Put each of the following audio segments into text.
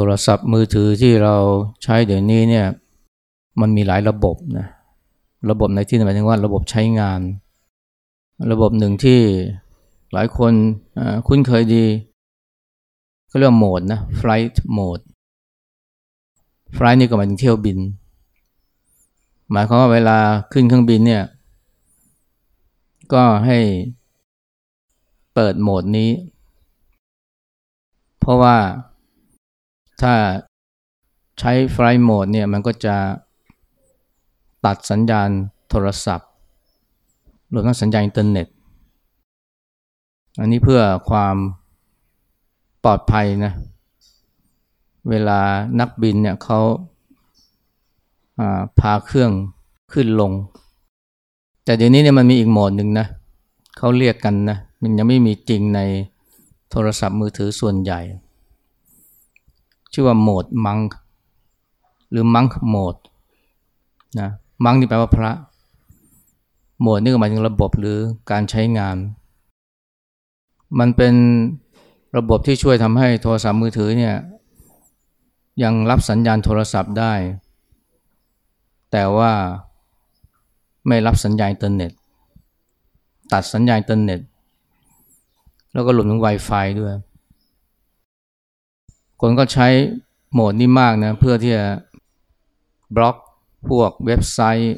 โทรศัพท์มือถือที่เราใช้เดี๋ยวนี้เนี่ยมันมีหลายระบบนะระบบในที่หมายถึงว่าระบบใช้งาน ระบบหนึ่งที่หลายคนคุ้นเคยดี ก็เรียกโหมดนะ flight mode flight นี่ก็หมายถึงเที่ยวบิน หมายความว่าเวลาขึ้นเครื่องบินเนี่ยก็ให้เปิดโหมดนี้ เพราะว่า ถ้าใช้ไฟล์โหมดเนี่ยมันก็จะตัดสัญญาณโทรศัพท์รวมทั้งสัญญาณอินเทอร์เน็ต อันนี้เพื่อความปลอดภัยนะเวลานักบินเนี่ยเขาพาเครื่องขึ้นลง แต่เดี๋ยวนี้เนี่ยมันมีอีกโหมดหนึ่งนะเขาเรียกกันนะมันยังไม่มีจริงในโทรศัพท์มือถือส่วนใหญ่ ชื่อว่าโหมดมังหรือมังโหมดนะมังนี่แปลว่าพระ โหมดนี่ก็หมายถึงระบบหรือการใช้งาน มันเป็นระบบที่ช่วยทำให้โทรศัพท์มือถือเนี่ยยังรับสัญญาณโทรศัพท์ได้ แต่ว่าไม่รับสัญญาณอินเทอร์เน็ต ตัดสัญญาณอินเทอร์เน็ต แล้วก็รวมถึง Wi-Fi ด้วย คนก็ใช้โหมดนี้มากนะ เพื่อที่จะบล็อกพวกเว็บไซต์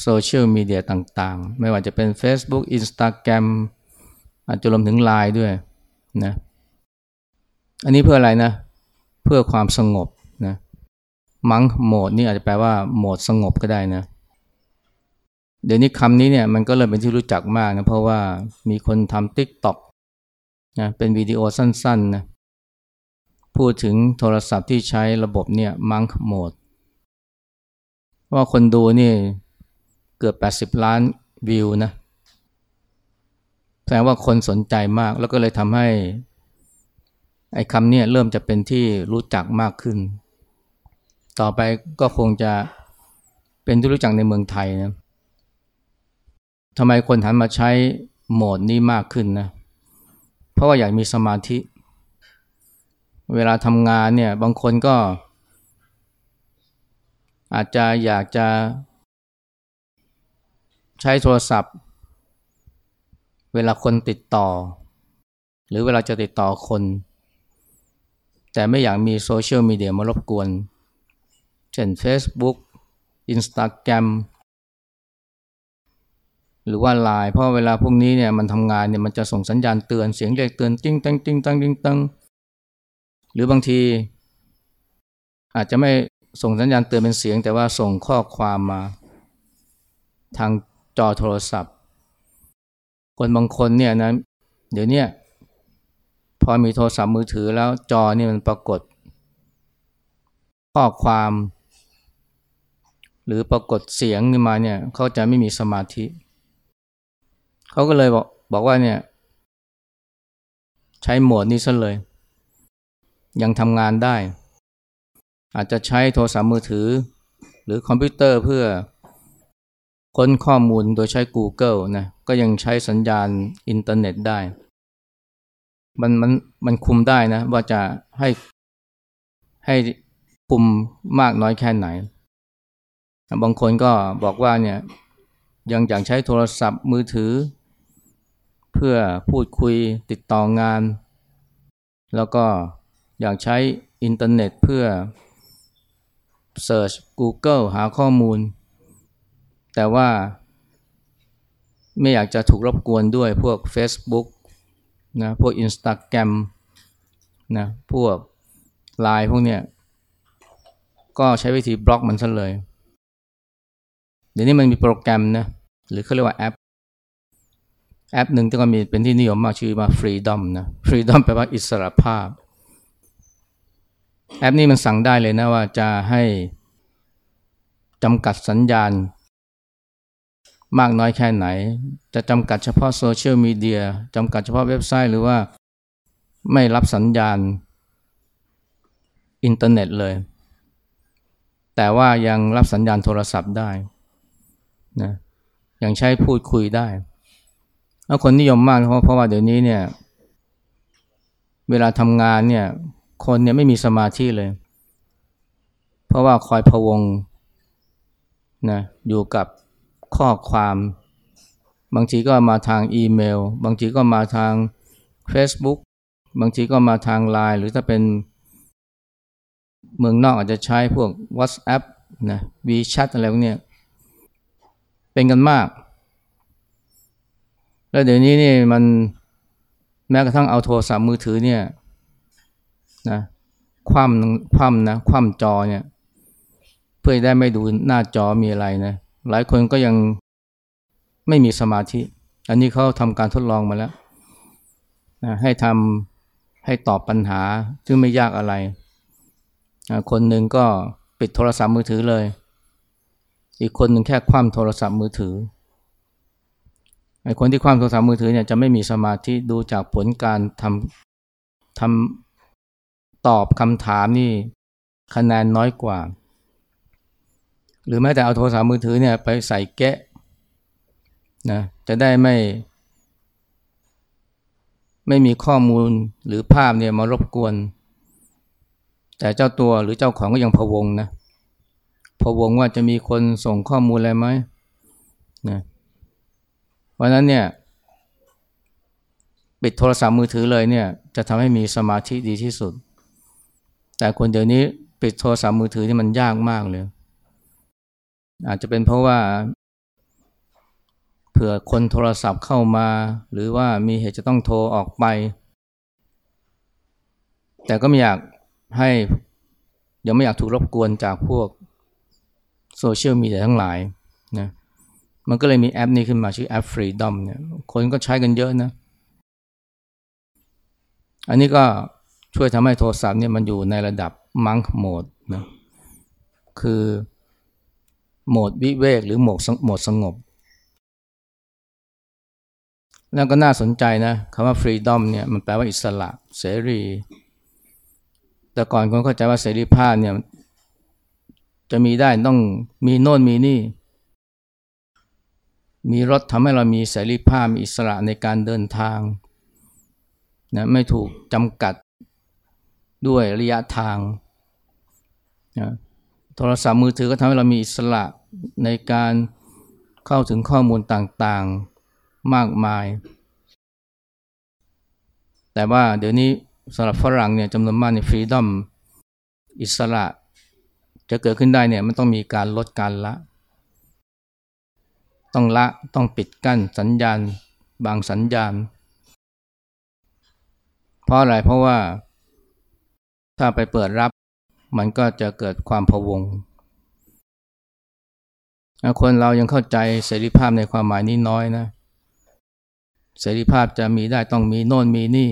โซเชียลมีเดียต่างๆ ไม่ว่าจะเป็น Facebook Instagram อาจจะรวมถึง Line ด้วยนะอันนี้เพื่ออะไรนะ เพื่อความสงบนะมังโหมดนี่อาจจะแปลว่าโหมดสงบก็ได้นะ เดี๋ยวนี้คำนี้เนี่ยมันก็เริ่มเป็นที่รู้จักมากนะ เพราะว่ามีคนทำติ๊กต็อกนะเป็นวิดีโอสั้นๆนะ พูดถึงโทรศัพท์ที่ใช้ระบบเนี่ยมังโหมดว่าคนดูนี่เกือบ 80 ล้านวิวนะแสดงว่าคนสนใจมากแล้วก็เลยทำให้ ไอ้คำเนี้เริ่มจะเป็นที่รู้จักมากขึ้น ต่อไปก็คงจะเป็นที่รู้จักในเมืองไทยนะทำไมคนหันมาใช้โหมดนี้มากขึ้นนะ เพราะว่าอยากมีสมาธิ เวลาทำงานเนี่ยบางคนก็ อาจจะอยากจะใช้โทรศัพท์ เวลาคนติดต่อ หรือเวลาจะติดต่อคน แต่ไม่อยากมีโซเชียลมีเดียมารบกวน เช่น Facebook Instagram หรือว่าไลน์เพราะเวลาพวกนี้เนี่ยมันทำงานเนี่ยมันจะส่งสัญญาณเตือนเสียงเรียกเตือนติ้งตั้งติ้งตั้งติ้งตั้ง หรือบางที อาจจะไม่ส่งสัญญาณเตือนเป็นเสียง แต่ว่าส่งข้อความมา ทางจอโทรศัพท์ คนบางคนเนี่ยนะเดี๋ยวนี้พอมีโทรศัพท์มือถือแล้วจอนี่มันปรากฏ ข้อความ หรือปรากฏเสียงขึ้นมาเนี่ยเขาจะไม่มีสมาธิ เขาก็เลยบอกบอกว่าเนี่ย ใช้โหมดนี้ซะเลย ยังทำงานได้ อาจจะใช้โทรศัพท์มือถือ หรือคอมพิวเตอร์เพื่อค้นข้อมูลโดยใช้ Google นะก็ยังใช้สัญญาณอินเทอร์เน็ตได้ มันมันมันคุมได้นะ ว่าจะให้ให้คุมมากน้อยแค่ไหน บางคนก็บอกว่าเนี่ยยังอยากใช้โทรศัพท์มือถือ เพื่อพูดคุยติดต่องาน แล้วก็ อยากใช้อินเทอร์เน็ตเพื่อเซิร์ช Google หาข้อมูล แต่ว่าไม่อยากจะถูกรบกวนด้วยพวก Facebook นะพวก Instagram นะพวก Line พวกเนี้ยก็ใช้วิธีบล็อกมันซะเลย เดี๋ยวนี้มันมีโปรแกรมนะหรือเขาเรียกว่าแอป แอปหนึ่งที่ก็มีเป็นที่นิยมมากชื่อว่า Freedom นะ Freedom แปลว่าอิสระภาพ แอปนี้มันสั่งได้เลยนะว่าจะให้จำกัดสัญญาณ มากน้อยแค่ไหน จะจำกัดเฉพาะโซเชียลมีเดียจำกัดเฉพาะเว็บไซต์หรือว่าไม่รับสัญญาณอินเทอร์เน็ตเลย แต่ว่ายังรับสัญญาณโทรศัพท์ได้นะยังใช้พูดคุยได้แล้วคนนิยมมากเพราะเพราะว่าเดี๋ยวนี้เนี่ย เวลาทำงานเนี่ย คนเนี่ยไม่มีสมาธิเลย เพราะว่าคอยพวงนะอยู่กับข้อความ บางทีก็มาทางอีเมล บางทีก็มาทาง Facebook บางทีก็มาทางไลน์หรือถ้าเป็นเมืองนอกอาจจะใช้พวก WhatsApp นะ WeChat อะไรพวกนี้เป็นกันมาก แล้วเดี๋ยวนี้นี่มันแม้กระทั่งเอาโทรศัพท์มือถือเนี่ย นะคว่ำคว่ำนะคว่ำจอเนี่ย เพื่อได้ไม่ดูหน้าจอมีอะไรนะหลายคนก็ยังไม่มีสมาธิ อันนี้เขาทำการทดลองมาแล้วนะให้ทำให้ตอบปัญหาซึ่งไม่ยากอะไรนะคนหนึ่งก็ปิดโทรศัพท์มือถือเลย อีกคนหนึ่งแค่คว่ำโทรศัพท์มือถือไอ้คนที่คว่ำโทรศัพท์มือถือเนี่ยจะไม่มีสมาธิดูจากผลการทำทำ ตอบคำถามนี่คะแนนน้อยกว่า หรือแม้แต่เอาโทรศัพท์มือถือเนี่ยไปใส่แกะนะจะได้ไม่ ไม่มีข้อมูลหรือภาพเนี่ยมารบกวน แต่เจ้าตัวหรือเจ้าของก็ยังพะวงนะพะวงว่าจะมีคนส่งข้อมูลอะไรไหมนะเพราะนั้นเนี่ยปิดโทรศัพท์มือถือเลยเนี่ยจะทำให้มีสมาธิดีที่สุด แต่คนเดี๋ยวนี้ปิดโทรศัพท์มือถือที่มันยากมากเลย อาจจะเป็นเพราะว่า เผื่อคนโทรศัพท์เข้ามา หรือว่ามีเหตุจะต้องโทรออกไป แต่ก็ไม่อยากให้ยังไม่อยากถูกรบกวนจากพวกโซเชียลมีเดียทั้งหลายนะมันก็เลยมีแอปนี้ขึ้นมาชื่อแอป Freedom เนี่ยคนก็ใช้กันเยอะนะ อันนี้ก็ ช่วยทำให้โทรศัพท์เนี่ยมันอยู่ในระดับมังค์โหมดนะคือโหมดวิเวกหรือโหมดโหมดสงบ แล้วก็น่าสนใจนะคำว่า freedom เนี่ยมันแปลว่าอิสระเสรี แต่ก่อนคนเข้าใจว่าเสรีภาพเนี่ยจะมีได้ต้องมีโน่นมีนี่ มีรถทำให้เรามีเสรีภาพมีอิสระในการเดินทางนะไม่ถูกจำกัด ด้วยระยะทางนะโทรศัพท์มือถือก็ทำให้เรามีอิสระในการเข้าถึงข้อมูลต่างๆมากมาย แต่ว่าเดี๋ยวนี้สำหรับฝรั่งเนี่ยจำนวนมากในฟรีดอมอิสระจะเกิดขึ้นได้เนี่ยมันต้องมีการลดการละ ต้องละต้องปิดกั้นสัญญาณ บางสัญญาณ เพราะอะไรเพราะว่า ถ้าไปเปิดรับ มันก็จะเกิดความพะวง คนเรายังเข้าใจเสรีภาพในความหมายนี้น้อยนะ เสรีภาพจะมีได้ต้องมีโน่นมีนี่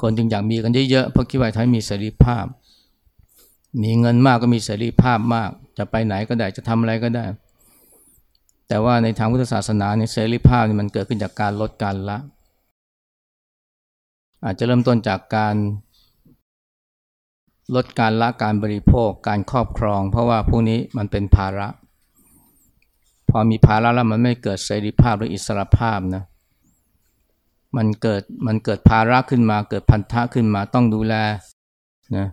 คนจึงอยากมีกันเยอะๆ เพราะคิดว่าถ้ามีเสรีภาพ มีเงินมากก็มีเสรีภาพมาก จะไปไหนก็ได้จะทำอะไรก็ได้ แต่ว่าในทางพุทธศาสนาเนี่ยเสรีภาพนี่มันเกิดขึ้นจากการลดการละ อาจจะเริ่มต้นจากการ ลดการละการบริโภคการครอบครอง เพราะว่าพวกนี้มันเป็นภาระ พอมีภาระแล้วมันไม่เกิดเสรีภาพหรืออิสรภาพนะมันเกิดมันเกิดภาระขึ้นมาเกิดพันธะขึ้นมาต้องดูแลนะ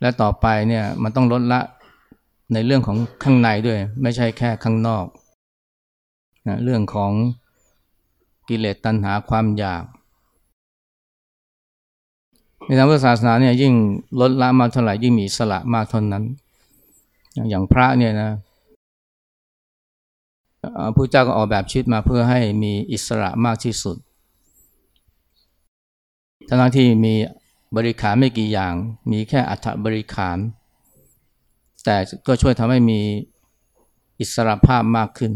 และต่อไปเนี่ยมันต้องลดละในเรื่องของข้างในด้วย ไม่ใช่แค่ข้างนอกนะเรื่องของกิเลสตัณหาความอยาก ในทางพุทธศาสนาเนี่ยยิ่งลดละมากเท่าไหร่ยิ่งมีสละมากเท่านั้น อย่างพระเนี่ยนะพระเจ้าก็ออกแบบชีวิตมาเพื่อให้มีอิสระมากที่สุด ทั้งที่มีบริขารไม่กี่อย่าง มีแค่อัฐบริขาร แต่ก็ช่วยทำให้มีอิสระภาพมากขึ้น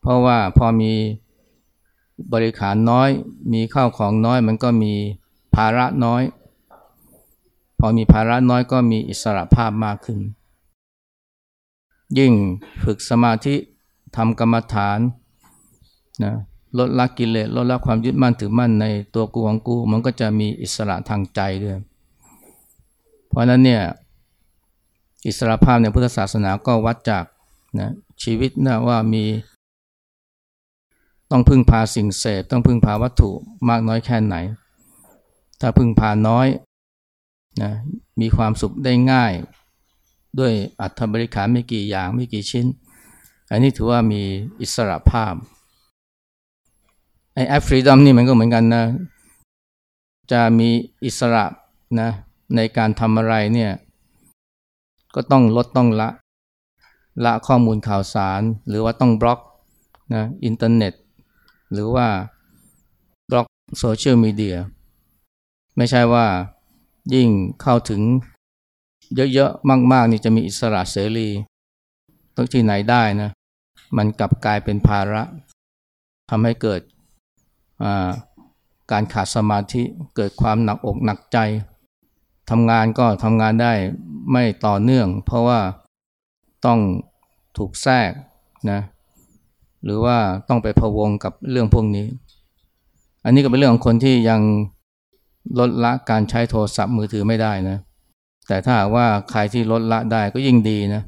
เพราะว่าพอมี บริขารน้อย มีข้าวของน้อย มันก็มีภาระน้อย พอมีภาระน้อยก็มีอิสระภาพมากขึ้น ยิ่งฝึกสมาธิทำกรรมฐานนะลดละกิเลสลดละความยึดมั่นถือมั่นในตัวกูของกู มันก็จะมีอิสระทางใจด้วย เพราะนั้นเนี่ยอิสระภาพในพุทธศาสนาก็วัดจากนะชีวิตนะว่ามี ต้องพึ่งพาสิ่งเสพต้องพึ่งพาวัตถุมากน้อยแค่ไหน ถ้าพึ่งพาน้อยนะมีความสุขได้ง่าย ด้วยอัตบริขารไม่กี่อย่างไม่กี่ชิ้น อันนี้ถือว่ามีอิสระภาพไอ้ app Freedom นี่มันก็เหมือนกันนะจะมีอิสระนะในการทำอะไรเนี่ยก็ต้องลดต้องละ ละข้อมูลข่าวสาร หรือว่าต้องบล็อกนะอินเทอร์เน็ต หรือว่าบล็อกโซเชียลมีเดียไม่ใช่ว่ายิ่งเข้าถึงเยอะๆ มากๆ นี่จะมีอิสระเสรีต้องที่ไหนได้นะ มันกลับกลายเป็นภาระทำให้เกิดการขาดสมาธิเกิดความหนักอกหนักใจทำงานก็ทำงานได้ไม่ต่อเนื่อง เพราะว่าต้องถูกแทรกนะ หรือว่าต้องไปพะวงกับเรื่องพวกนี้ อันนี้ก็เป็นเรื่องของคนที่ยังลดละการใช้โทรศัพท์มือถือไม่ได้นะ แต่ถ้าว่าใครที่ลดละได้ก็ยิ่งดีนะ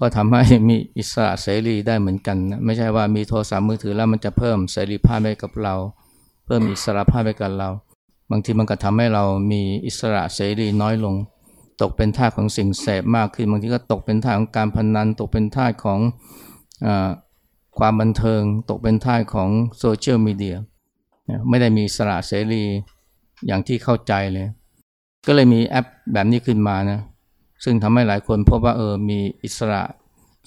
ก็ทำให้มีอิสระเสรีได้เหมือนกันนะ ไม่ใช่ว่ามีโทรศัพท์มือถือแล้วมันจะเพิ่มเสรีภาพให้กับเรา เพิ่มอิสระภาพให้กับเรา บางทีมันก็ทำให้เรามีอิสระเสรีน้อยลง ตกเป็นท่าของสิ่งเสพมากขึ้น บางทีก็ตกเป็นท่าของการพนัน ตกเป็นท่าของอ ความบันเทิงตกเป็นท่าของโซเชียลมีเดียไม่ได้มีอิสระเสรีอย่างที่เข้าใจเลย ก็เลยมีแอปแบบนี้ขึ้นมานะซึ่งทำให้หลายคนพบว่าเออมีอิสระ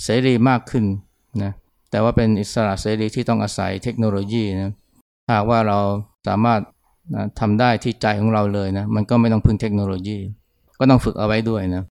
เสรีมากขึ้นนะแต่ว่าเป็นอิสระเสรีที่ต้องอาศัยเทคโนโลยีนะหากว่าเราสามารถนะทำได้ที่ใจของเราเลยนะมันก็ไม่ต้องพึ่งเทคโนโลยี ก็ต้องฝึกเอาไว้ด้วยนะ